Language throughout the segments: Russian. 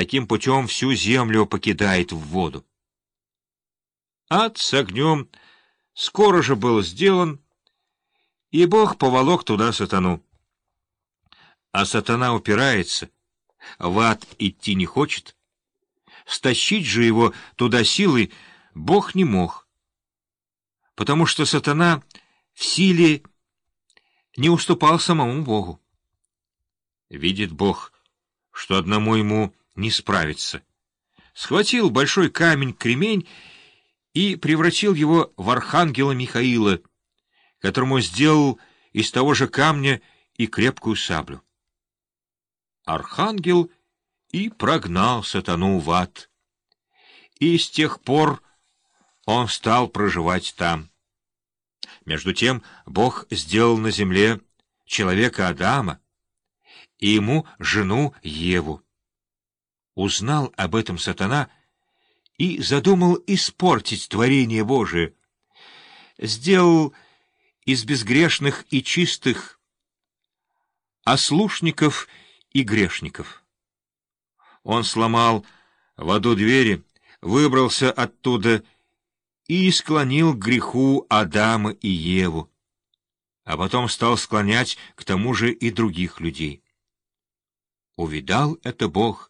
таким путем всю землю покидает в воду. Ад с огнем скоро же был сделан, и Бог поволок туда сатану. А сатана упирается, в ад идти не хочет. Стащить же его туда силой Бог не мог, потому что сатана в силе не уступал самому Богу. Видит Бог, что одному ему не справиться. Схватил большой камень-кремень и превратил его в архангела Михаила, которому сделал из того же камня и крепкую саблю. Архангел и прогнал сатану в ад. И с тех пор он стал проживать там. Между тем Бог сделал на земле человека Адама и ему жену Еву. Узнал об этом сатана и задумал испортить творение Божие. Сделал из безгрешных и чистых ослушников и грешников. Он сломал в аду двери, выбрался оттуда и склонил к греху Адама и Еву, а потом стал склонять к тому же и других людей. Увидал это Бог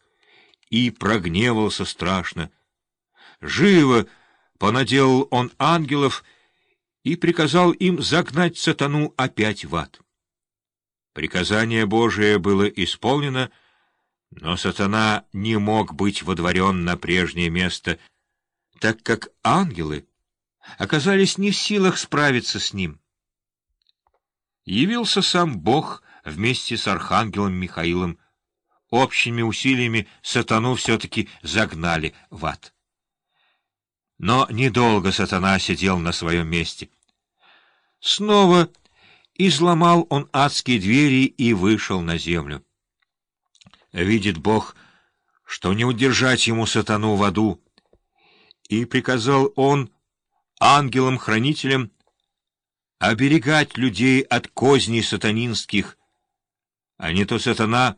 и прогневался страшно. Живо понаделал он ангелов и приказал им загнать сатану опять в ад. Приказание Божие было исполнено, но сатана не мог быть водворен на прежнее место, так как ангелы оказались не в силах справиться с ним. Явился сам Бог вместе с архангелом Михаилом. Общими усилиями сатану все-таки загнали в ад. Но недолго сатана сидел на своем месте. Снова изломал он адские двери и вышел на землю. Видит Бог, что не удержать ему сатану в аду, и приказал он ангелам-хранителям оберегать людей от козней сатанинских, а не то сатана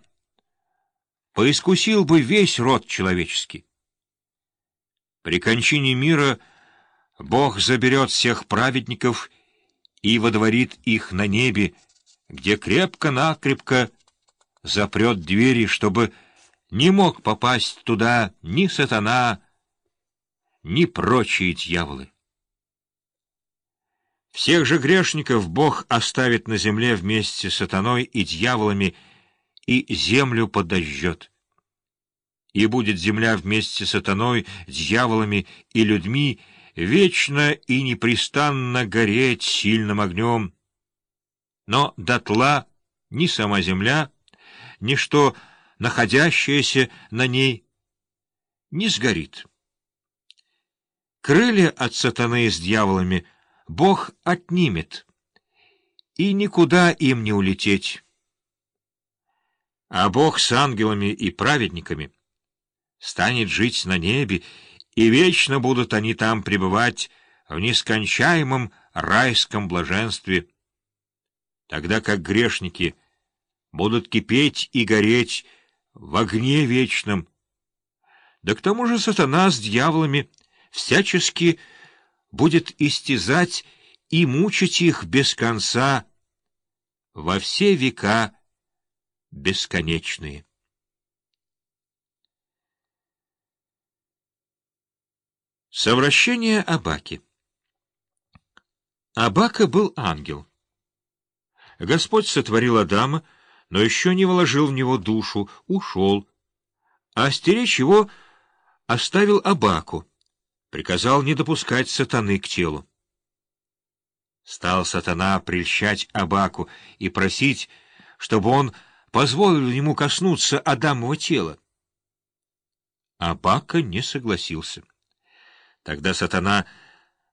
поискусил бы весь род человеческий. При кончине мира Бог заберет всех праведников и водворит их на небе, где крепко-накрепко запрет двери, чтобы не мог попасть туда ни сатана, ни прочие дьяволы. Всех же грешников Бог оставит на земле вместе с сатаной и дьяволами, и землю подожжет. И будет земля вместе с сатаной, дьяволами и людьми вечно и непрестанно гореть сильным огнем. Но дотла ни сама земля, ни что находящееся на ней не сгорит. Крылья от сатаны с дьяволами Бог отнимет, и никуда им не улететь. А Бог с ангелами и праведниками станет жить на небе, и вечно будут они там пребывать в нескончаемом райском блаженстве, тогда как грешники будут кипеть и гореть в огне вечном. Да к тому же сатана с дьяволами всячески будет истязать и мучить их без конца во все века бесконечные. Совращение Абаки Абака был ангел. Господь сотворил Адама, но еще не вложил в него душу, ушел, а стеречь его оставил Абаку, приказал не допускать сатаны к телу. Стал сатана прельщать Абаку и просить, чтобы он позволил ему коснуться Адамова тела. Абака не согласился. Тогда сатана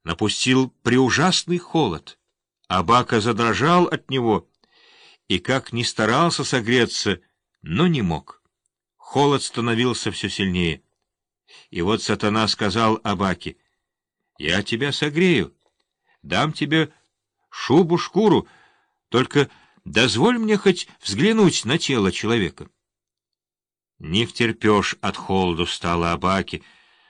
напустил преужасный холод. Абака задрожал от него и как ни старался согреться, но не мог. Холод становился все сильнее. И вот сатана сказал Абаке, «Я тебя согрею, дам тебе шубу-шкуру, только дозволь мне хоть взглянуть на тело человека». Не втерпешь от холоду стало Абаки —